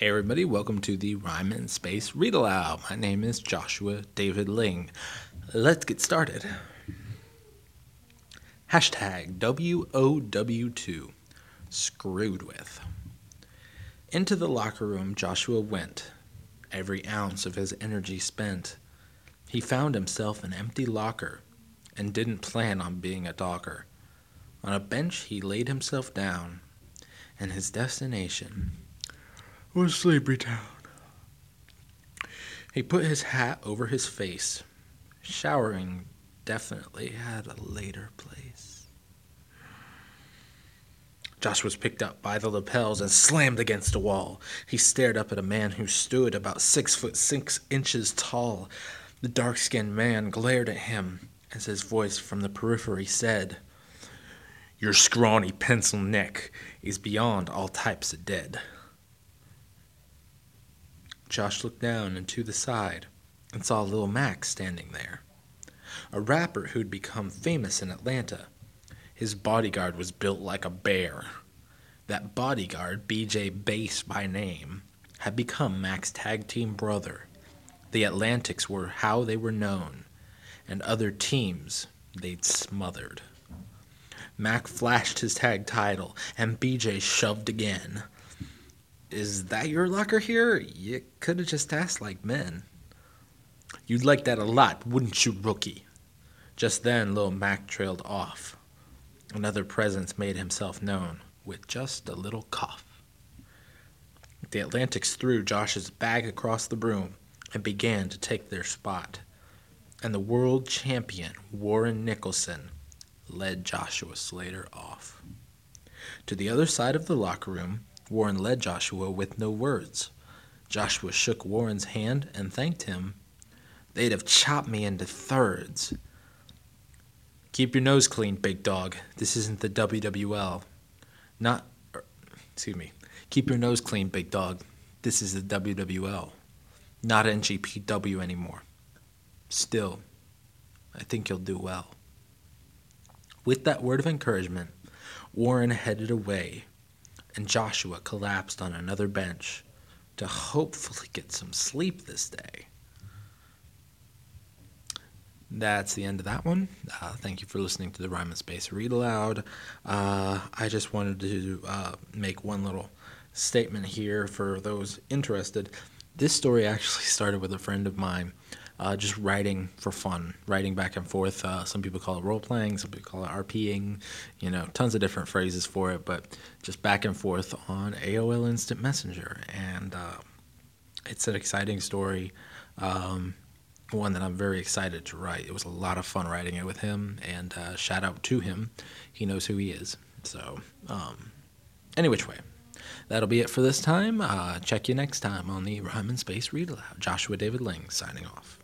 Hey everybody, welcome to the Rhyme and Space Read Aloud. My name is Joshua David Ling. Let's get started. Hashtag WOW2 Screwed with. Into the locker room Joshua went, every ounce of his energy spent. He found himself an empty locker and didn't plan on being a docker. On a bench he laid himself down, and his destination was Sleepy Town. He put his hat over his face. Showering definitely had a later place. Josh was picked up by the lapels and slammed against a wall. He stared up at a man who stood about six foot six inches tall. The dark skinned man glared at him as his voice from the periphery said, Your scrawny pencil neck is beyond all types of dead. Josh looked down and to the side and saw Lil Mac standing there, a rapper who'd become famous in Atlanta. His bodyguard was built like a bear. That bodyguard, BJ Bass by name, had become Mac's tag team brother. The Atlantics were how they were known, and other teams they'd smothered. Mac flashed his tag title, and BJ shoved again. Is that your locker here? You could have just asked like men. You'd like that a lot, wouldn't you, rookie? Just then, Lil Mac trailed off. Another presence made himself known with just a little cough. The Atlantics threw Josh's bag across the room and began to take their spot. And the world champion, Warren Nicholson, led Joshua Slater off. To the other side of the locker room, Warren led Joshua with no words. Joshua shook Warren's hand and thanked him. They'd have chopped me into thirds. Keep your nose clean, big dog. This isn't the WWL. Not, er, excuse me. Keep your nose clean, big dog. This is the WWL. Not NGPW anymore. Still, I think you'll do well. With that word of encouragement, Warren headed away and Joshua collapsed on another bench to hopefully get some sleep this day. That's the end of that one. Uh, thank you for listening to the Rhyme and Space Read Aloud. Uh, I just wanted to uh, make one little statement here for those interested. This story actually started with a friend of mine uh, just writing for fun, writing back and forth. Uh, some people call it role playing, some people call it RPing, you know, tons of different phrases for it, but just back and forth on AOL Instant Messenger. And uh, it's an exciting story, um, one that I'm very excited to write. It was a lot of fun writing it with him, and uh, shout out to him. He knows who he is. So, um, any which way. That'll be it for this time. Uh, check you next time on the Rhyme and Space Read Aloud. Joshua David Ling signing off.